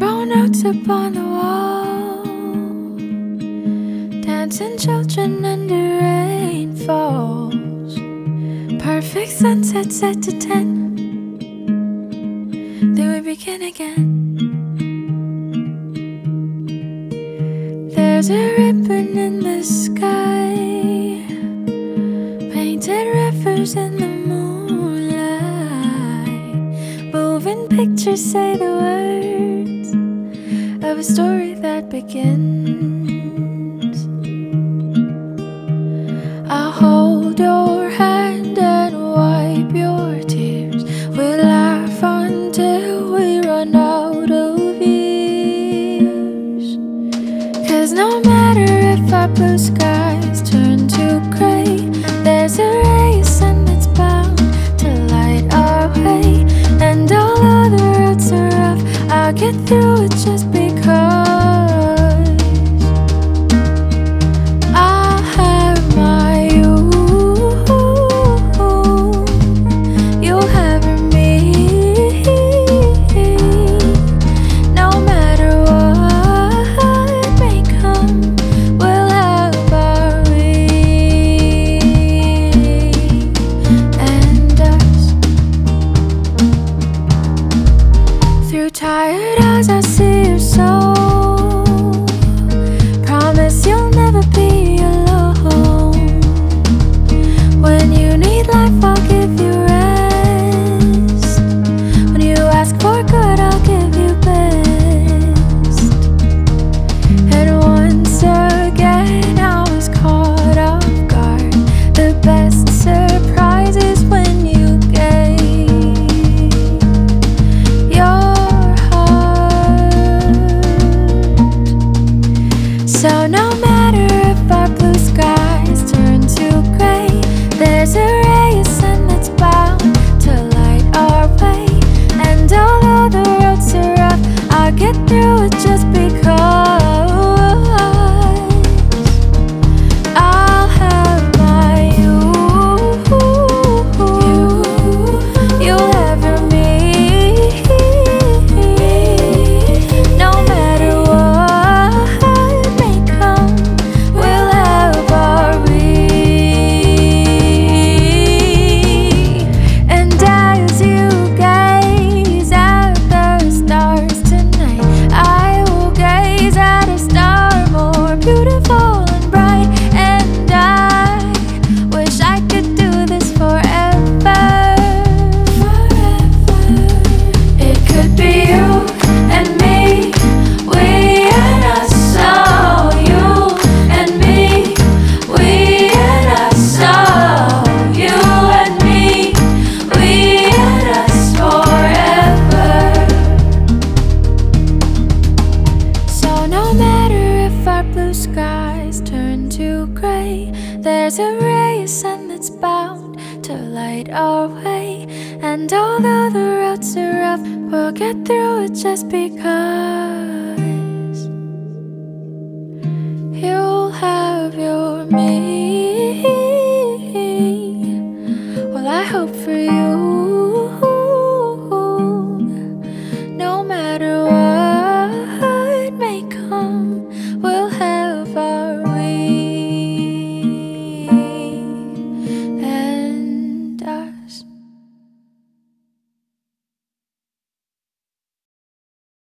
rainbow notes upon the wall, dancing children under rainfalls, perfect sunset set to ten. Then we begin again. There's a ribbon in the sky, painted rivers in the moonlight, moving pictures say the word a story that begins. I'll hold your hand and wipe your tears. We'll laugh until we run out of years. Cause no matter if I blue sky. as I sit just Turn to grey. There's a ray of sun that's bound to light our way. And although the roads are rough, we'll get through it just because.